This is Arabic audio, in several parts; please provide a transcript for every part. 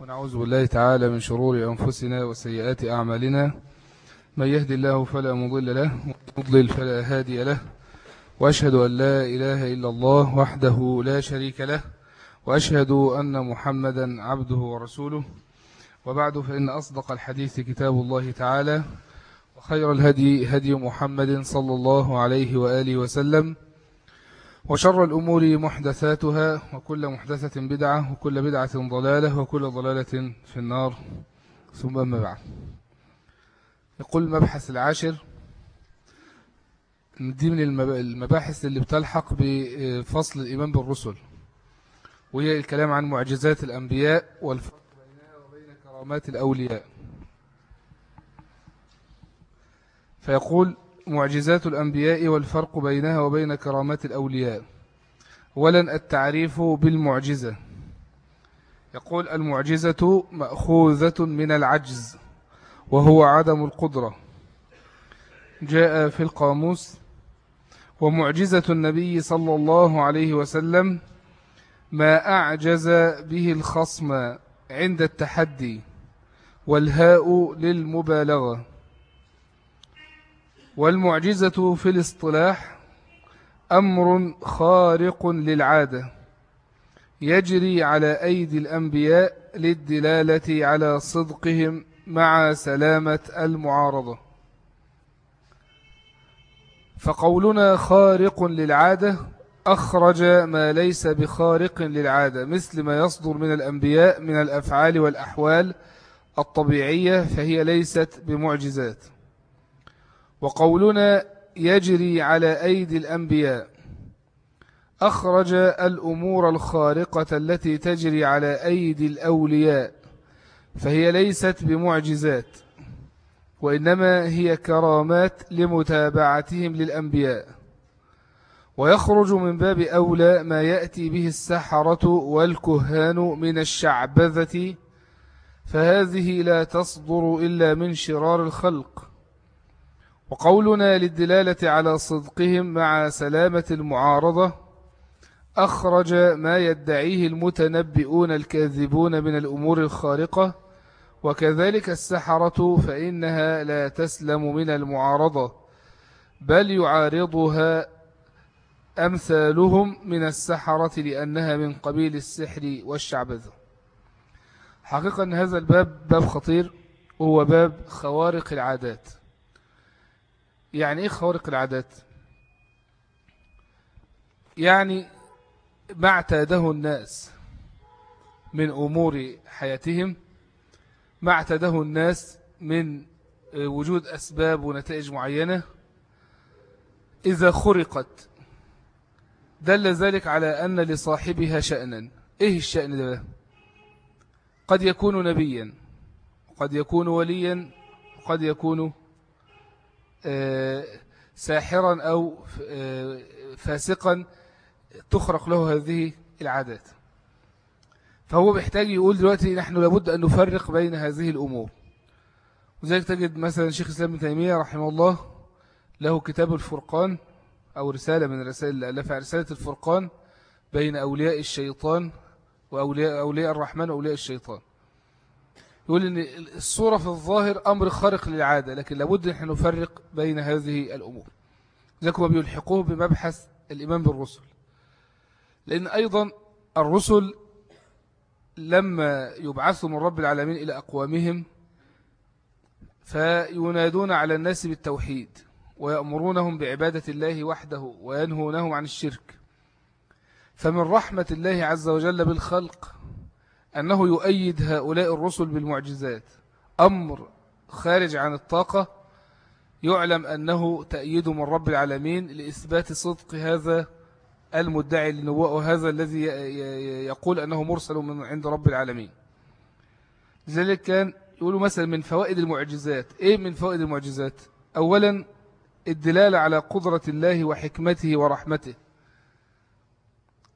ونعوذ بالله تعالى من شرور أنفسنا وسيئات أعمالنا. من يهدي الله فلا مضل له ومضلل فلا هادي له. وأشهد أن لا إله إلا الله وحده لا شريك له. وأشهد أن محمدا عبده ورسوله. وبعد فإن أصدق الحديث كتاب الله تعالى وخير الهدي هدي محمد صلى الله عليه وآله وسلم. وشر الأمور محدثاتها وكل محدثة بدعة وكل بدعة ضلالة وكل ضلالة في النار. ثم أما بعد. يقول المبحث العاشر دي من المباحث اللي بتلحق بفصل الإيمان بالرسل وهي الكلام عن معجزات الأنبياء والفرق بينها وبين كرامات الأولياء. فيقول معجزات الأنبياء والفرق بينها وبين كرامات الأولياء. ولن التعريف بالمعجزة. يقول المعجزة مأخوذة من العجز وهو عدم القدرة. جاء في القاموس ومعجزة النبي صلى الله عليه وسلم ما أعجز به الخصم عند التحدي والهاء للمبالغة. والمعجزة في الاصطلاح أمر خارق للعادة يجري على أيدي الأنبياء للدلالة على صدقهم مع سلامة المعارضة. فقولنا خارق للعادة أخرج ما ليس بخارق للعادة مثل ما يصدر من الأنبياء من الأفعال والأحوال الطبيعية فهي ليست بمعجزات. وقولنا يجري على أيدي الأنبياء. أخرج الأمور الخارقة التي تجري على أيدي الأولياء فهي ليست بمعجزات وإنما هي كرامات لمتابعتهم للأنبياء. ويخرج من باب أولى ما يأتي به السحرة والكهان من الشعبذة فهذه لا تصدر إلا من شرار الخلق. وقولنا للدلالة على صدقهم مع سلامة المعارضة. أخرج ما يدعيه المتنبئون الكاذبون من الأمور الخارقة وكذلك السحرة فإنها لا تسلم من المعارضة بل يعارضها أمثالهم من السحرة لأنها من قبيل السحر والشعبذة حقيقة هذا الباب باب خطير وهو باب خوارق العادات. يعني إيه خوارق العادات؟ يعني ما اعتاده الناس من أمور حياتهم ما اعتاده الناس من وجود أسباب ونتائج معينة. إذا خرقت دل ذلك على أن لصاحبها شأنا. إيه الشأن ده؟ قد يكون نبيا قد يكون وليا قد يكون ساحرا أو فاسقا تخرق له هذه العادات. فهو بيحتاج يقول دلوقتي نحن لابد أن نفرق بين هذه الأمور. وذلك تجد مثلا شيخ الإسلام بن تيمية رحمه الله له كتاب الفرقان أو رسالة من الرسائل الألفة رسالة الفرقان بين أولياء الشيطان وأولياء أولياء الرحمن وأولياء الشيطان. يقول أن الصورة في الظاهر أمر خارق للعادة لكن لابد نحن نفرق بين هذه الأمور. ذلك ما بيلحقوه بمبحث الإيمان بالرسل. لأن أيضا الرسل لما يبعثوا من رب العالمين إلى أقوامهم فينادون على الناس بالتوحيد ويأمرونهم بعبادة الله وحده وينهونهم عن الشرك. فمن رحمة الله عز وجل بالخلق أنه يؤيد هؤلاء الرسل بالمعجزات. أمر خارج عن الطاقة. يعلم أنه تأييد من رب العالمين لإثبات صدق هذا المدعي للنبوة وهذا الذي يقول أنه مرسل من عند رب العالمين. لذلك كان يقولوا مثلا من فوائد المعجزات. إيه من فوائد المعجزات؟ أولا الدلالة على قدرة الله وحكمته ورحمته.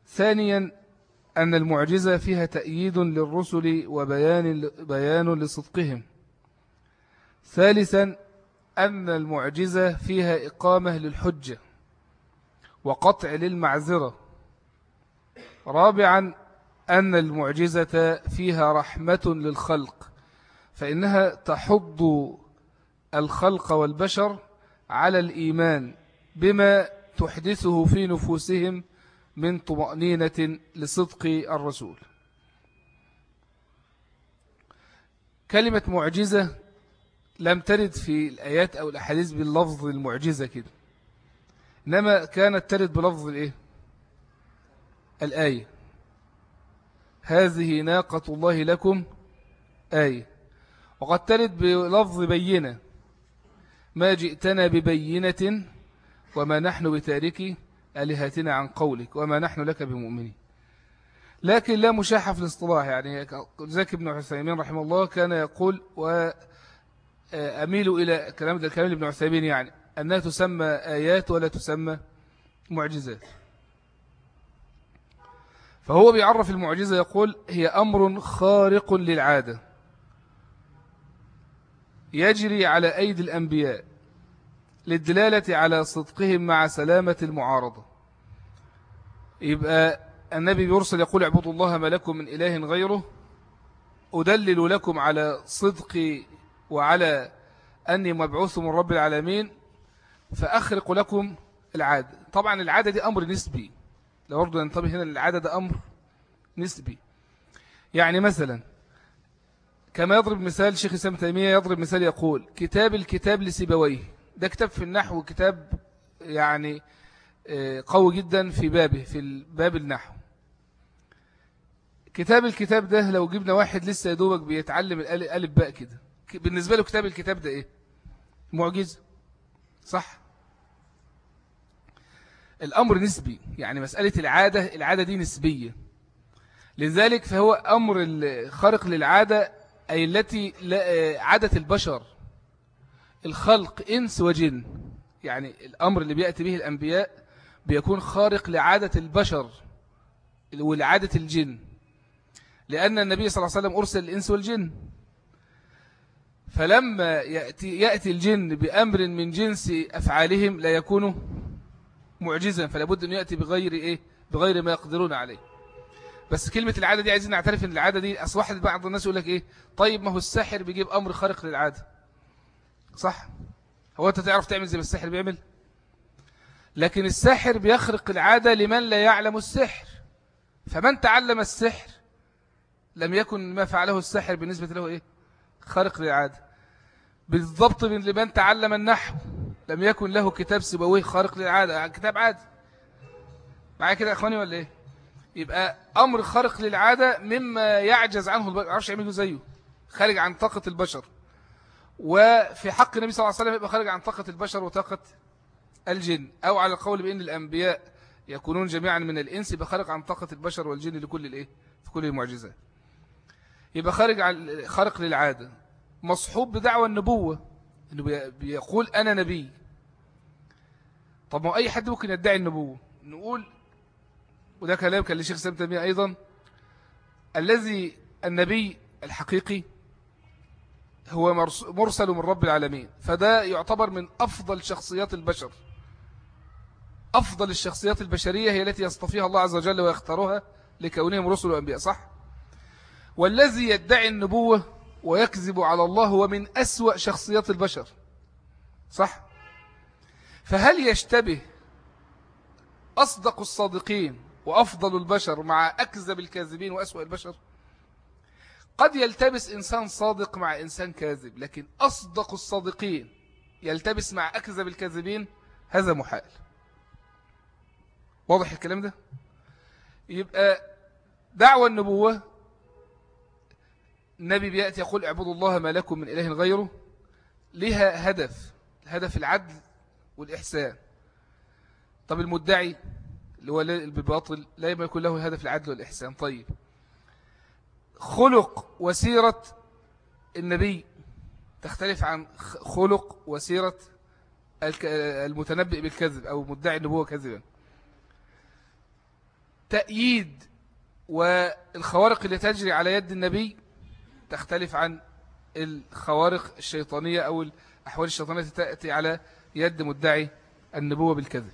ثانيا أن المعجزة فيها تأييد للرسل وبيان بيان لصدقهم. ثالثا أن المعجزة فيها إقامة للحجة وقطع للمعذرة. رابعا أن المعجزة فيها رحمة للخلق فإنها تحض الخلق والبشر على الإيمان بما تحدثه في نفوسهم من طمأنينة لصدق الرسول. كلمة معجزة لم ترد في الآيات أو الأحاديث باللفظ المعجزة كده. إنما كانت ترد بلفظ الإيه؟ الآية. هذه ناقة الله لكم آية. وقد ترد بلفظ بينة. ما جئتنا ببينة وما نحن بتارك ألهاتنا عن قولك وما نحن لك بمؤمنين. لكن لا مشاحة في الاصطلاح يعني زكي بن عثيمين رحمه الله كان يقول وأميل إلى كلام الكلام ابن عثيمين يعني أنها تسمى آيات ولا تسمى معجزات. فهو بيعرف المعجزة يقول هي أمر خارق للعادة يجري على أيدي الأنبياء. للدلالة على صدقهم مع سلامة المعارضة. يبقى النبي بيرسل يقول اعبدوا الله ما لكم من إله غيره أدلل لكم على صدقي وعلى أني مبعوث من رب العالمين فأخرق لكم العادة طبعا العادة دي أمر نسبي. لو برضو ننتبه هنا العادة ده أمر نسبي. يعني مثلا كما يضرب مثال شيخ سام تيمية يضرب مثال يقول كتاب الكتاب لسيبويه. ده كتاب في النحو كتاب يعني آه، قوي جدا في بابه في باب النحو. كتاب الكتاب ده لو جبنا واحد لسه يدوبك بيتعلم الألف باء كده بالنسبة له كتاب الكتاب ده إيه؟ معجزة صح؟ الأمر نسبي يعني مسألة العادة العادة دي نسبية. لذلك فهو أمر خارق للعادة أي التي عادة البشر. الخلق إنس وجن. يعني الأمر اللي بيأتي به الأنبياء بيكون خارق لعادة البشر ولعادة الجن. لأن النبي صلى الله عليه وسلم أرسل الإنس والجن. فلما يأتي, يأتي الجن بأمر من جنس أفعالهم لا يكون معجزا فلا بد أن يأتي بغير إيه؟ بغير ما يقدرون عليه. بس كلمة العادة دي عايزين نعترف إن العادة دي أصبحت بعض الناس يقول لك إيه؟ طيب ما هو الساحر بيجيب أمر خارق للعادة. صح؟ هو أنت تعرف تعمل زي ما الساحر بيعمل؟ لكن الساحر بيخرق العادة لمن لا يعلم السحر. فمن تعلم السحر لم يكن ما فعله الساحر بالنسبة له إيه؟ خارق للعادة. بالضبط من لمن تعلم النحو لم يكن له كتاب سبويه خارق للعادة. كتاب عادي. معايا كده يا أخواني ولا إيه؟ يبقى أمر خارق للعادة مما يعجز عنه البشر عارفش يعمله زيه. خارج عن طاقة البشر. وفي حق النبي صلى الله عليه وسلم يبقى خارج عن طاقة البشر وطاقة الجن أو على القول بأن الأنبياء يكونون جميعا من الإنس يبقى خارج عن طاقة البشر والجن لكل الإيه؟ في كل المعجزات يبقى خارج عن خارق للعادة. مصحوب بدعوى النبوة إنه بيقول أنا نبي. طب ما أي حد ممكن يدعي النبوة؟ نقول وده كلام كان لشيخ سلام تيمية أيضا الذي النبي الحقيقي هو مرسل من رب العالمين فده يعتبر من أفضل شخصيات البشر أفضل الشخصيات البشرية هي التي يصطفيها الله عز وجل ويختارها لكونهم رسل وأنبياء صح؟ والذي يدعي النبوة ويكذب على الله هو من أسوأ شخصيات البشر صح؟ فهل يشتبه أصدق الصادقين وأفضل البشر مع أكذب الكاذبين وأسوأ البشر قد يلتبس إنسان صادق مع إنسان كاذب لكن أصدق الصادقين يلتبس مع أكذب الكاذبين هذا محال واضح الكلام ده؟ يبقى دعوة النبوة النبي بيأتي يقول اعبدوا الله ما لكم من إله غيره لها هدف هدف العدل والإحسان. طب المدعي اللي هو بالباطل لا يكون له هدف العدل والإحسان. طيب خلق وسيرة النبي. تختلف عن خلق وسيرة المتنبئ بالكذب أو مدعي النبوة كذبا. تأييد والخوارق اللي تجري على يد النبي تختلف عن الخوارق الشيطانية أو الأحوال الشيطانية تأتي على يد مدعي النبوة بالكذب.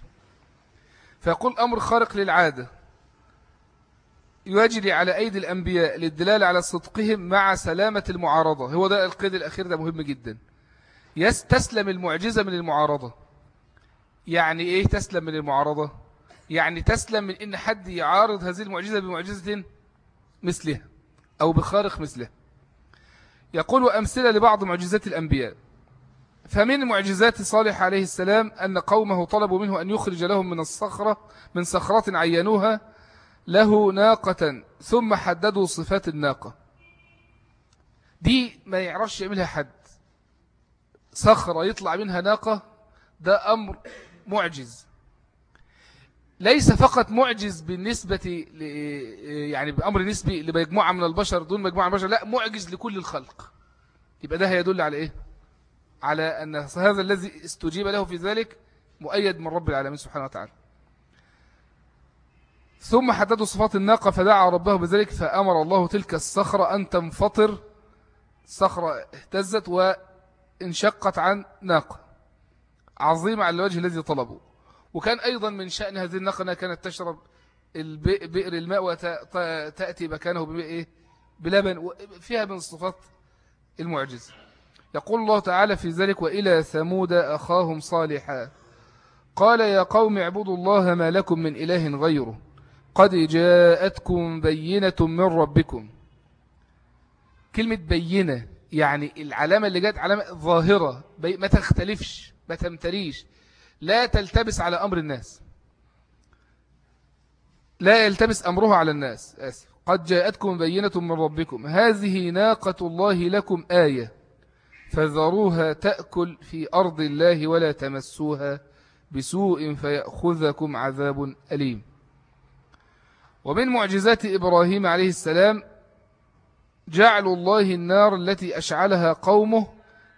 فيقول أمر خارق للعادة. يجري على أيدي الأنبياء للدلالة على صدقهم مع سلامة المعارضة. هو ده القيد الأخير ده مهم جدا. يستسلم المعجزة من المعارضة. يعني إيه تسلم من المعارضة؟ يعني تسلم من إن حد يعارض هذه المعجزة بمعجزة مثلها أو بخارق مثله يقول وأمثلة لبعض معجزات الأنبياء. فمن معجزات صالح عليه السلام أن قومه طلبوا منه أن يخرج لهم من الصخرة من صخرات عينوها له ناقة ثم حددوا صفات الناقة. دي ما يعرفش يعملها حد. صخرة يطلع منها ناقة ده أمر معجز. ليس فقط معجز بالنسبة يعني بأمر نسبي لمجموعة من البشر دون مجموعة من البشر لا معجز لكل الخلق. يبقى ده هيدل على إيه؟ على أن هذا الذي استجيب له في ذلك مؤيد من رب العالمين سبحانه وتعالى. ثم حددوا صفات الناقة فدعا ربه بذلك فأمر الله تلك الصخرة أن تنفطر. الصخرة اهتزت وانشقت عن ناقة. عظيمة على الوجه الذي طلبوا وكان أيضا من شأن هذه الناقة أنها كانت تشرب بئر الماء وتأتي مكانه بإيه بلبن فيها من الصفات المعجزة. يقول الله تعالى في ذلك وإلى ثمود أخاهم صالحا. قال يا قوم اعبدوا الله ما لكم من إله غيره. قد جاءتكم بينة من ربكم. كلمة بينة يعني العلامة اللي جاءت علامة ظاهرة ما تختلفش ما تمتريش. لا تلتبس على أمر الناس. لا يلتبس أمرها على الناس. آسف. قد جاءتكم بينة من ربكم. هذه ناقة الله لكم آية. فذروها تأكل في أرض الله ولا تمسوها بسوء فيأخذكم عذاب أليم. ومن معجزات إبراهيم عليه السلام جعل الله النار التي أشعلها قومه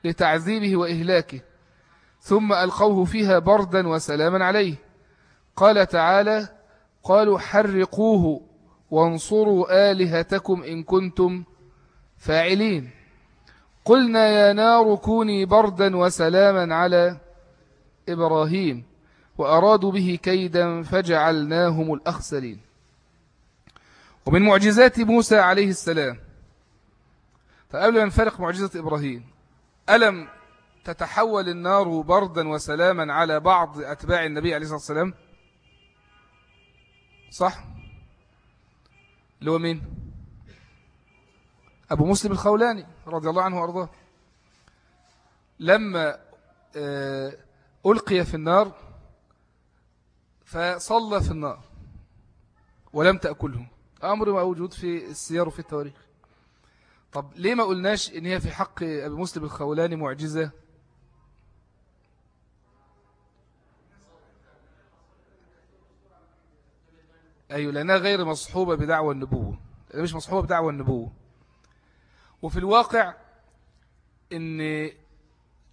لتعذيبه وإهلاكه ثم ألقوه فيها بردا وسلاما عليه. قال تعالى قالوا حرقوه وانصروا آلهتكم إن كنتم فاعلين. قلنا يا نار كوني بردا وسلاما على إبراهيم وأرادوا به كيدا فجعلناهم الأخسرين. ومن معجزات موسى عليه السلام. فقبل أن نفرق معجزة إبراهيم ألم تتحول النار بردا وسلاما على بعض أتباع النبي عليه الصلاة والسلام؟ صح؟ اللي هو مين؟ أبو مسلم الخولاني رضي الله عنه وأرضاه. لما آه، ألقي في النار فصلى في النار ولم تأكله. أمر موجود في السيار وفي التواريخ. طب ليه ما قلناش إن هي في حق أبي مسلم الخولاني معجزة؟ أيوة لأنها غير مصحوبة بدعوى النبوة. مش مصحوبة بدعوى النبوة. وفي الواقع إن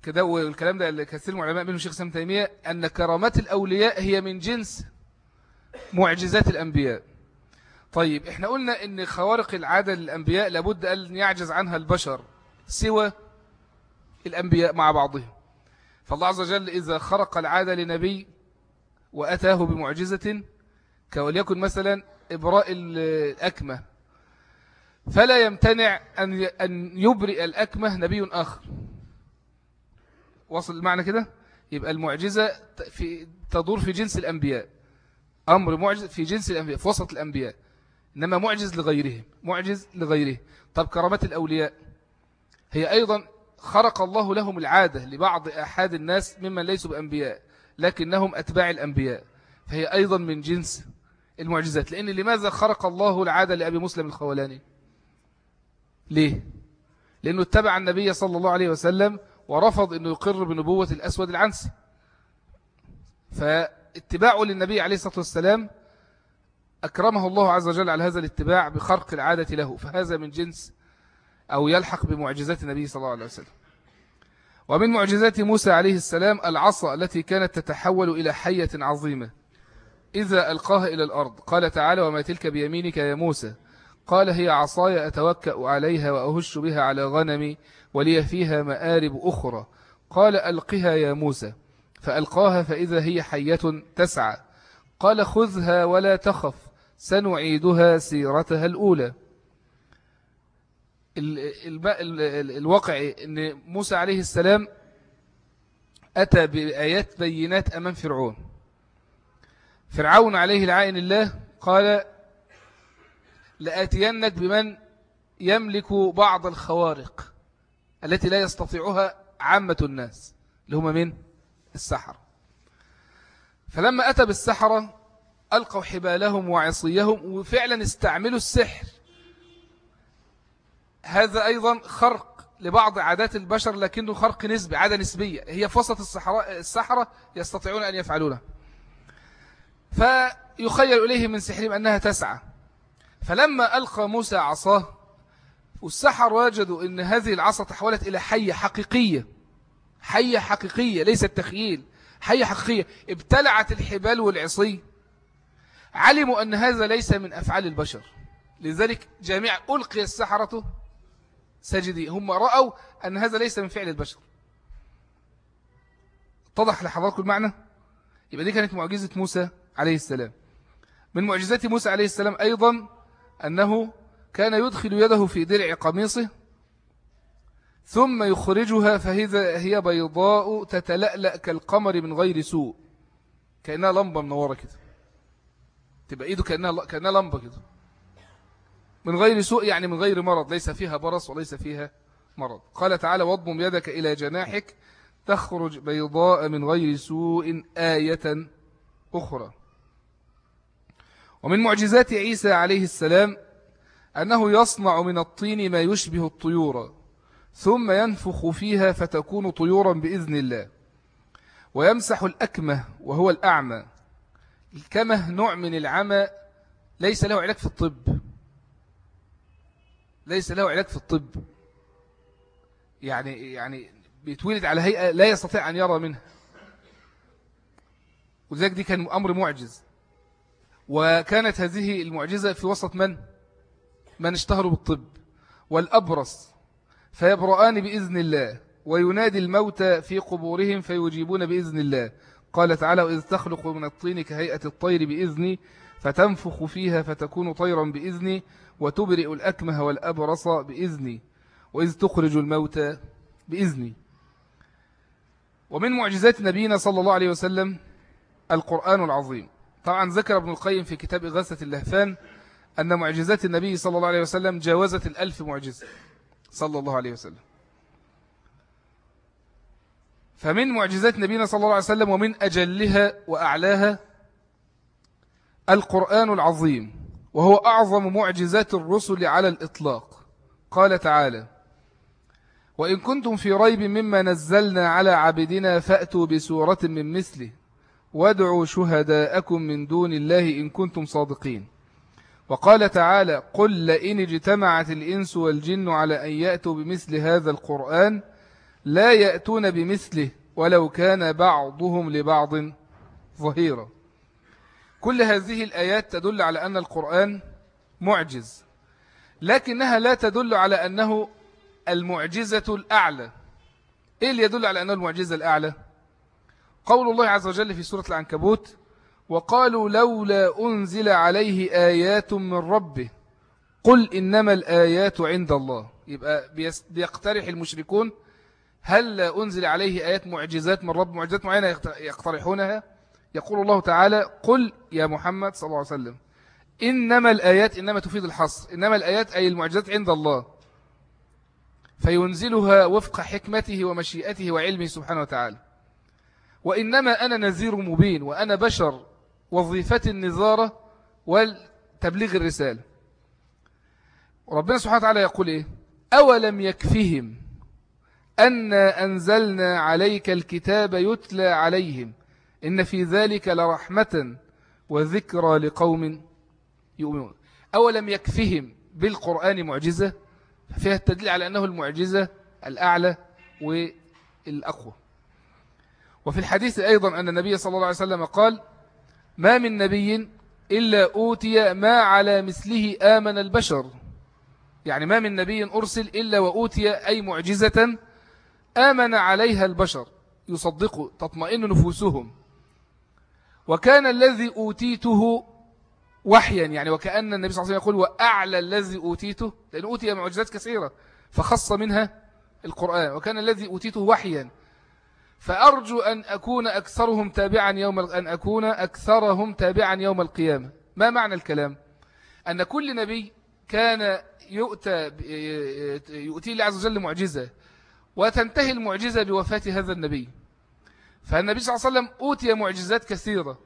كده والكلام ده كثير من العلماء منهم شيخ سام تيمية أن كرامات الأولياء هي من جنس معجزات الأنبياء. طيب إحنا قلنا إن خوارق العادة للأنبياء لابد أن يعجز عنها البشر سوى الأنبياء مع بعضهم. فالله عز وجل إذا خرق العادة لنبي وأتاه بمعجزة كوليكن مثلا إبراء الأكمة فلا يمتنع أن يبرئ الأكمة نبي آخر. وصل المعنى كده؟ يبقى المعجزة في تدور في جنس الأنبياء. أمر معجز في جنس الأنبياء في وسط الأنبياء. إنما معجز لغيرهم معجز لغيره طب كرامات الأولياء هي أيضا خرق الله لهم العادة لبعض أحد الناس ممن ليسوا بأنبياء لكنهم أتباع الأنبياء. فهي أيضا من جنس المعجزات. لأن لماذا خرق الله العادة لأبي مسلم الخولاني؟ ليه؟ لأنه اتبع النبي صلى الله عليه وسلم ورفض أنه يقر بنبوة الأسود العنسي. فاتباعه للنبي عليه الصلاة والسلام أكرمه الله عز وجل على هذا الاتباع بخرق العادة له فهذا من جنس أو يلحق بمعجزات النبي صلى الله عليه وسلم. ومن معجزات موسى عليه السلام العصا التي كانت تتحول إلى حية عظيمة. إذا ألقاها إلى الأرض قال تعالى وما تلك بيمينك يا موسى؟ قال هي عصاي أتوكأ عليها وأهش بها على غنمي ولي فيها مآرب أخرى. قال ألقها يا موسى. فألقاها فإذا هي حية تسعى. قال خذها ولا تخف. سنعيدها سيرتها الأولى. الواقع أن موسى عليه السلام أتى بآيات بينات أمام فرعون. فرعون عليه العائن الله قال لآتينك بمن يملك بعض الخوارق التي لا يستطيعها عامة الناس اللي هم من السحر فلما أتى بالسحرة ألقوا حبالهم وعصيهم وفعلا استعملوا السحر. هذا أيضا خرق لبعض عادات البشر لكنه خرق نسبي عادة نسبية. هي في وسط السحرة يستطيعون أن يفعلونها. فيخيل إليهم من سحرهم أنها تسعى. فلما ألقى موسى عصاه والسحر وجدوا أن هذه العصا تحولت إلى حية حقيقية. حية حقيقية ليست تخييل. حية حقيقية. ابتلعت الحبال والعصي. علموا أن هذا ليس من أفعال البشر. لذلك جميع ألقي السحرة سجدي. هم رأوا أن هذا ليس من فعل البشر. اتضح لحضراتكم المعنى؟ يبقى دي كانت معجزة موسى عليه السلام. من معجزات موسى عليه السلام أيضا أنه كان يدخل يده في درع قميصه ثم يخرجها فهذا هي بيضاء تتلألأ كالقمر من غير سوء. كأنها لمبة منورة كده. تبقى ايده كأنها, كأنها لمبة كده. من غير سوء يعني من غير مرض ليس فيها برص وليس فيها مرض. قال تعالى واضمم يدك إلى جناحك تخرج بيضاء من غير سوء آية أخرى. ومن معجزات عيسى عليه السلام أنه يصنع من الطين ما يشبه الطيور ثم ينفخ فيها فتكون طيورا بإذن الله ويمسح الأكمة وهو الأعمى. الكمه نوع من العمى ليس له علاج في الطب. ليس له علاج في الطب. يعني يعني بيتولد على هيئة لا يستطيع أن يرى منها. وذلك دي كان أمر معجز. وكانت هذه المعجزة في وسط من؟ من اشتهروا بالطب. والأبرص فيبرآن بإذن الله وينادي الموتى في قبورهم فيجيبون بإذن الله. قال تعالى وإذ تخلق من الطين كهيئة الطير بإذني فتنفخ فيها فتكون طيرا بإذني وتبرئ الأكمه والأبرص بإذني وإذ تخرج الموتى بإذني. ومن معجزات نبينا صلى الله عليه وسلم القرآن العظيم. طبعا ذكر ابن القيم في كتاب إغاثة اللهفان أن معجزات النبي صلى الله عليه وسلم جاوزت الألف معجزة صلى الله عليه وسلم. فمن معجزات نبينا صلى الله عليه وسلم ومن أجلها وأعلاها القرآن العظيم وهو أعظم معجزات الرسل على الإطلاق. قال تعالى وإن كنتم في ريب مما نزلنا على عبدنا فأتوا بسورة من مثله وادعوا شهداءكم من دون الله إن كنتم صادقين. وقال تعالى قل لئن اجتمعت الإنس والجن على أن يأتوا بمثل هذا القرآن لا يأتون بمثله ولو كان بعضهم لبعض ظهيرا. كل هذه الآيات تدل على أن القرآن معجز لكنها لا تدل على أنه المعجزة الأعلى. إيه اللي يدل على أنه المعجزة الأعلى؟ قول الله عز وجل في سورة العنكبوت وقالوا لولا أنزل عليه آيات من ربه قل إنما الآيات عند الله. يبقى بيقترح المشركون هل أنزل عليه آيات معجزات من رب معجزات معينة يقترحونها؟ يقول الله تعالى قل يا محمد صلى الله عليه وسلم إنما الآيات إنما تفيد الحصر إنما الآيات أي المعجزات عند الله. فينزلها وفق حكمته ومشيئته وعلمه سبحانه وتعالى. وإنما أنا نذير مبين وأنا بشر وظيفة النظارة والتبليغ الرسالة. ربنا سبحانه وتعالى يقول إيه؟ أولم يكفهم أن أنزلنا عليك الكتاب يتلى عليهم. إن في ذلك لرحمة وذكرى لقوم يؤمنون. أولم يكفهم بالقرآن معجزة؟ فيها التدليل على أنه المعجزة الأعلى والأقوى. وفي الحديث أيضا أن النبي صلى الله عليه وسلم قال ما من نبي إلا أوتي ما على مثله آمن البشر. يعني ما من نبي أرسل إلا وأوتي أي معجزة آمن عليها البشر يصدقوا تطمئن نفوسهم. وكان الذي أوتيته وحيا يعني وكأن النبي صلى الله عليه وسلم يقول وأعلى الذي أوتيته لأن أوتي معجزات كثيرة فخص منها القرآن. وكان الذي أوتيته وحيا. فأرجو أن أكون أكثرهم تابعا يوم أن أكون أكثرهم تابعا يوم القيامة. ما معنى الكلام؟ أن كل نبي كان يؤتى يؤتي الله عز وجل معجزة. وتنتهي المعجزة بوفاة هذا النبي. فالنبي صلى الله عليه وسلم أوتي معجزات كثيرة.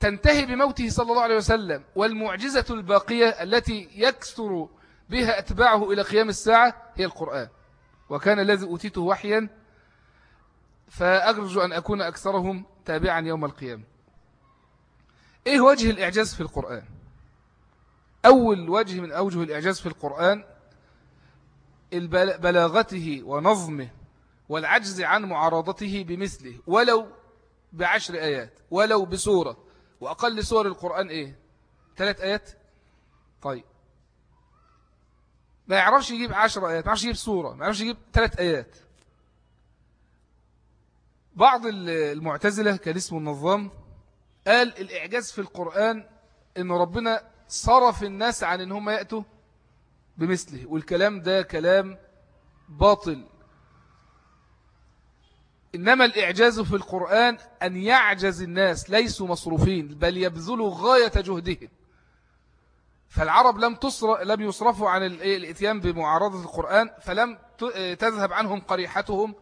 تنتهي بموته صلى الله عليه وسلم والمعجزة الباقية التي يكثر بها أتباعه إلى قيام الساعة هي القرآن. وكان الذي أوتيته وحيا فأرجو أن أكون أكثرهم تابعا يوم القيامة. إيه وجه الإعجاز في القرآن؟ أول وجه من أوجه الإعجاز في القرآن بلاغته ونظمه والعجز عن معارضته بمثله ولو بعشر آيات ولو بسورة. وأقل سور القرآن إيه؟ ثلاث آيات؟ طيب. ما يعرفش يجيب عشر آيات ما يعرفش يجيب سورة ما يعرفش يجيب ثلاث آيات. بعض المعتزلة كان اسمه النظام قال الإعجاز في القرآن إن ربنا صرف الناس عن إن هم يأتوا بمثله والكلام ده كلام باطل. إنما الإعجاز في القرآن أن يعجز الناس ليسوا مصروفين بل يبذلوا غاية جهدهم. فالعرب لم تصر لم يصرفوا عن الإتيان بمعارضة القرآن فلم تذهب عنهم قريحتهم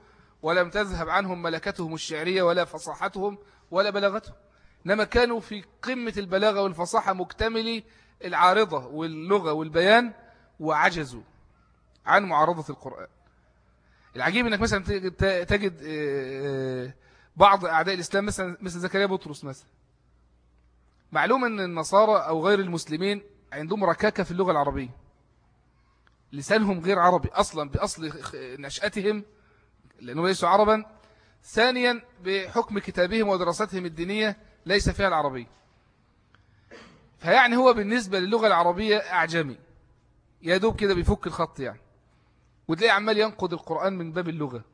ولم تذهب عنهم ملكتهم الشعرية ولا فصاحتهم ولا بلاغتهم. إنما كانوا في قمة البلاغة والفصاحة مكتملي العارضة واللغة والبيان وعجزوا عن معارضة القرآن. العجيب إنك مثلا تجد آه، آه، بعض أعداء الإسلام مثلا مثل زكريا بطرس مثلا. معلوم إن النصارى أو غير المسلمين عندهم ركاكة في اللغة العربية. لسانهم غير عربي أصلا بأصل نشأتهم لأنهم ليسوا عربا. ثانيا بحكم كتابهم ودراستهم الدينية ليس فيها العربية. فيعني هو بالنسبة للغة العربية أعجمي. يا دوب كده بيفك الخط يعني. وتلاقي عمال ينقض القرآن من باب اللغة.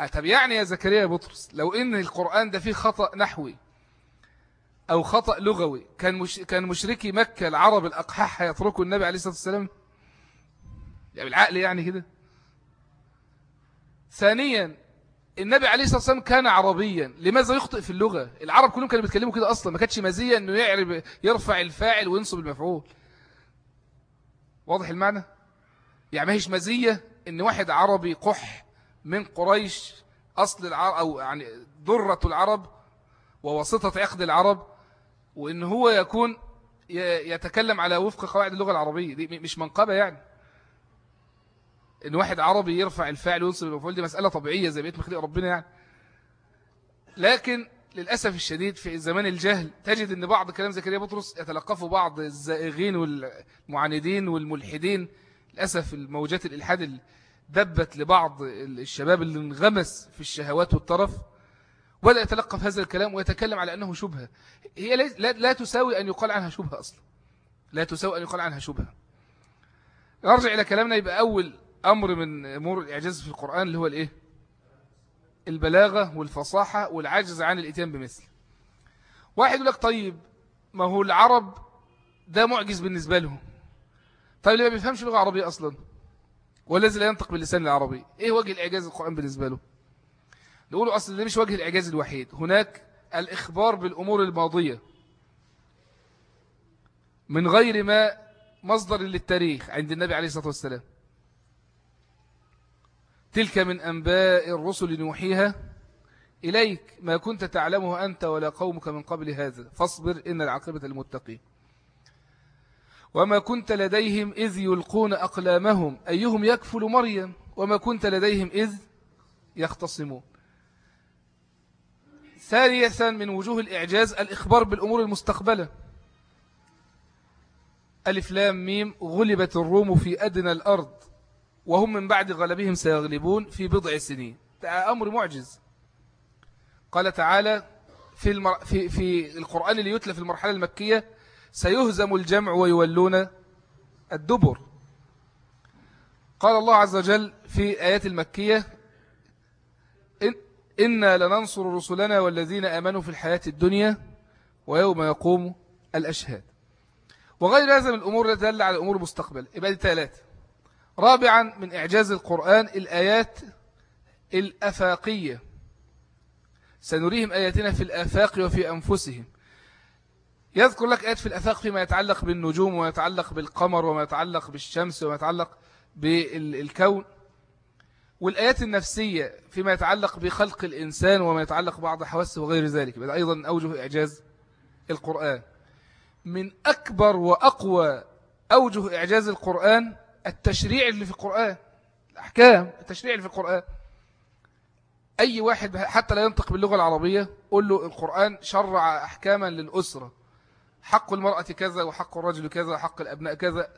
آه، طب يعني يا زكريا بطرس لو إن القرآن ده فيه خطأ نحوي أو خطأ لغوي كان مش كان مشركي مكة العرب الأقحاح هيتركوا النبي عليه الصلاة والسلام؟ يعني بالعقل يعني كده. ثانيا النبي عليه الصلاة والسلام كان عربيا. لماذا يخطئ في اللغة؟ العرب كلهم كانوا بيتكلموا كده أصلا ما كانتش مزية أنه يعرف يرفع الفاعل وينصب المفعول. واضح المعنى؟ يعني ما هيش مزية إن واحد عربي قح من قريش أصل العرب أو يعني ضرة العرب وواسطة عقد العرب وإن هو يكون يتكلم على وفق قواعد اللغة العربية. دي مش منقبة يعني. إن واحد عربي يرفع الفاعل وينصب المفعول دي مسألة طبيعية زي بقيت مخليق ربنا يعني. لكن للأسف الشديد في زمان الجهل تجد أن بعض كلام زكريا بطرس يتلقفوا بعض الزائغين والمعاندين والملحدين. للأسف الموجات الإلحاد دبت لبعض الشباب اللي انغمس في الشهوات والطرف ولا يتلقف هذا الكلام ويتكلم على أنه شبهة. هي لا, لا تساوي أن يقال عنها شبهة أصلا. لا تساوي أن يقال عنها شبهة. نرجع إلى كلامنا. يبقى أول أمر من أمور الإعجاز في القرآن اللي هو الإيه؟ البلاغة والفصاحة والعجز عن الإتيان بمثل. واحد يقول لك طيب ما هو العرب ده معجز بالنسبة لهم. طيب ليه ما بيفهمش لغة عربية أصلا؟ والذي لا ينطق باللسان العربي. إيه وجه الإعجاز القرآن بالنسبة له؟ نقوله أصلا ده مش وجه الإعجاز الوحيد. هناك الإخبار بالأمور الماضية. من غير ما مصدر للتاريخ عند النبي عليه الصلاة والسلام. تلك من أنباء الرسل نوحيها إليك ما كنت تعلمه أنت ولا قومك من قبل هذا. فاصبر إن العاقبة المتقين وما كنت لديهم إذ يلقون أقلامهم. أيهم يكفل مريم؟ وما كنت لديهم إذ يختصمون. ثانية من وجوه الإعجاز الإخبار بالأمور المستقبلة. ألف لام ميم غلبت الروم في أدنى الأرض. وهم من بعد غلبهم سيغلبون في بضع سنين. أمر معجز. قال تعالى في, المر... في, في القرآن اللي يتلى في المرحلة المكية سيهزم الجمع ويولون الدبر. قال الله عز وجل في آيات المكية إن إنا لننصر رسلنا والذين آمنوا في الحياة الدنيا ويوم يقوم الأشهاد. وغير هذا من الأمور التي دل على أمور المستقبل. يبقى دي ثلاثة رابعا من إعجاز القرآن الآيات الأفاقية. سنريهم آياتنا في الآفاق وفي أنفسهم. يذكر لك آيات في الأفاق فيما يتعلق بالنجوم وما يتعلق بالقمر وما يتعلق بالشمس وما يتعلق بالكون. والآيات النفسية فيما يتعلق بخلق الإنسان وما يتعلق بعض حواسه وغير ذلك. بل أيضا أوجه إعجاز القرآن. من أكبر وأقوى أوجه إعجاز القرآن التشريع اللي في القرآن الأحكام التشريع اللي في القرآن. أي واحد حتى لا ينطق باللغة العربية قل له القرآن شرع أحكاما للأسرة. حق المرأة كذا وحق الرجل كذا وحق الأبناء كذا.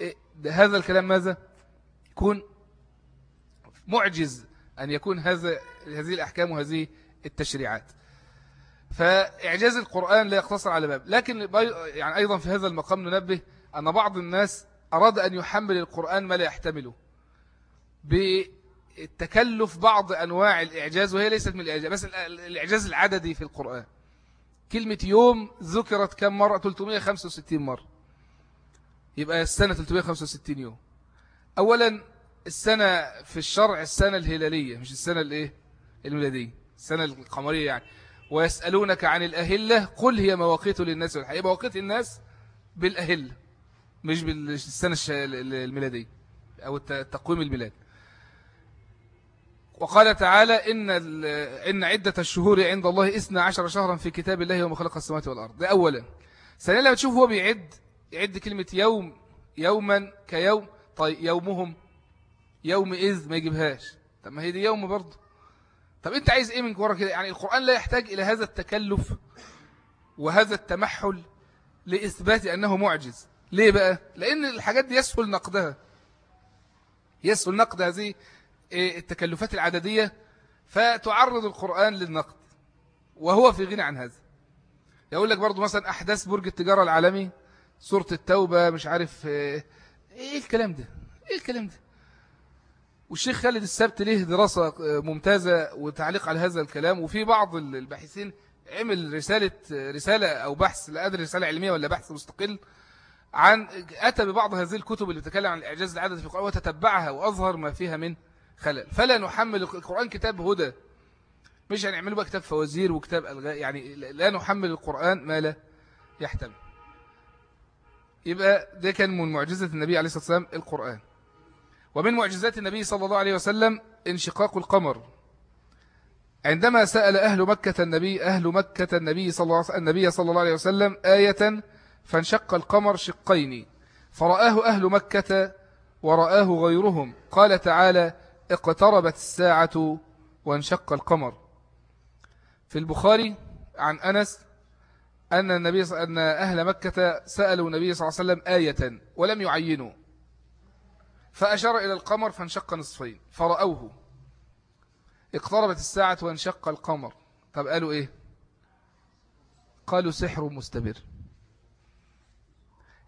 إيه هذا الكلام ماذا؟ يكون معجز أن يكون هذا هذه الأحكام وهذه التشريعات. فإعجاز القرآن لا يقتصر على باب. لكن يعني أيضا في هذا المقام ننبه أن بعض الناس أراد أن يحمل القرآن ما لا يحتمله. بالتكلف بعض أنواع الإعجاز وهي ليست من الإعجاز بس الإعجاز العددي في القرآن. كلمة يوم ذكرت كم مرة؟ 365 مرة. يبقى السنة 365 يوم. أولا السنة في الشرع السنة الهلالية مش السنة الإيه؟ الميلادية السنة القمرية يعني. ويسألونك عن الأهلة قل هي مواقيت للناس والحقيقة مواقيت الناس بالأهلة. مش بالسنة الميلادية أو التقويم الميلادي وقال تعالى إن, إن عدة الشهور عند الله إثنى عشر شهرا في كتاب الله وما خلق السماوات والأرض. ده أولا. ثانيا لما تشوف هو بيعد يعد كلمة يوم يوما كيوم طيب يومهم يوم إذ ما يجيبهاش. طب ما هي دي يوم برضه. طب أنت عايز إيه من ورا كده يعني القرآن لا يحتاج إلى هذا التكلف وهذا التمحل لإثبات أنه معجز. ليه بقى؟ لأن الحاجات دي يسهل نقدها. يسهل نقد هذه إيه، التكلفات العددية فتعرض القرآن للنقد وهو في غنى عن هذا. يقول لك برضو مثلا أحداث برج التجارة العالمي سورة التوبة مش عارف إيه, إيه الكلام ده؟ إيه الكلام ده؟ والشيخ خالد السبت ليه دراسة ممتازة وتعليق على هذا الكلام وفي بعض الباحثين عمل رسالة رسالة أو بحث لا أدري رسالة علمية ولا بحث مستقل عن أتى ببعض هذه الكتب اللي تتكلم عن الإعجاز العدد في القرآن وتتبعها وأظهر ما فيها من خلل. فلا نحمل القرآن كتاب هدى. مش هنعمله بقى كتاب فوازير وكتاب ألغاء يعني لا نحمل القرآن ما لا يحتمل. يبقى ده كان من معجزة النبي عليه الصلاة والسلام القرآن. ومن معجزات النبي صلى الله عليه وسلم انشقاق القمر. عندما سأل أهل مكة النبي أهل مكة النبي صلى الله النبي صلى الله عليه وسلم آية فانشق القمر شقين فرآه أهل مكة ورآه غيرهم. قال تعالى اقتربت الساعة وانشق القمر. في البخاري عن أنس أن النبي أن أهل مكة سألوا النبي صلى الله عليه وسلم آية ولم يعينوا. فأشار إلى القمر فانشق نصفين فرأوه. اقتربت الساعة وانشق القمر. طب قالوا إيه؟ قالوا سحر مستمر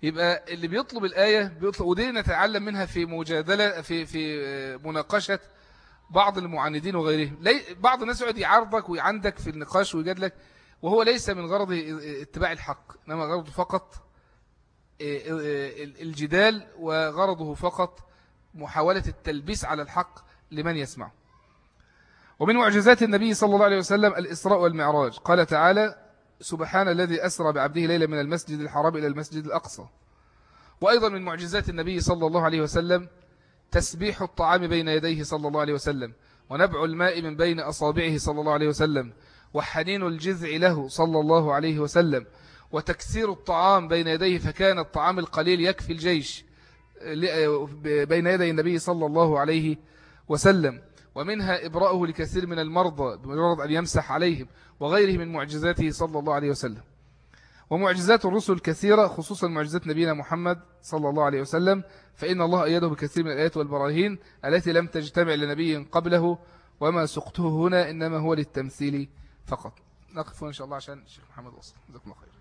يبقى اللي بيطلب الآية بيطلب ودي نتعلم منها في مجادلة في في مناقشة بعض المعاندين وغيرهم. بعض الناس يقعد يعارضك ويعندك في النقاش ويجادلك وهو ليس من غرضه اتباع الحق إنما غرضه فقط الجدال وغرضه فقط محاولة التلبيس على الحق لمن يسمع ومن معجزات النبي صلى الله عليه وسلم الإسراء والمعراج. قال تعالى سبحان الذي أسرى بعبده ليلة من المسجد الحرام إلى المسجد الأقصى. وأيضا من معجزات النبي صلى الله عليه وسلم تسبيح الطعام بين يديه صلى الله عليه وسلم ونبع الماء من بين أصابعه صلى الله عليه وسلم وحنين الجذع له صلى الله عليه وسلم وتكسير الطعام بين يديه فكان الطعام القليل يكفي الجيش بين يدي النبي صلى الله عليه وسلم. ومنها إبراءه لكثير من المرضى بمجرد أن يمسح عليهم وغيره من معجزاته صلى الله عليه وسلم. ومعجزات الرسل كثيرة خصوصا معجزات نبينا محمد صلى الله عليه وسلم فإن الله أيده بكثير من الآيات والبراهين التي لم تجتمع لنبي قبله وما سقته هنا إنما هو للتمثيل فقط. نقف إن شاء الله عشان الشيخ محمد وصل. جزاكم الله خير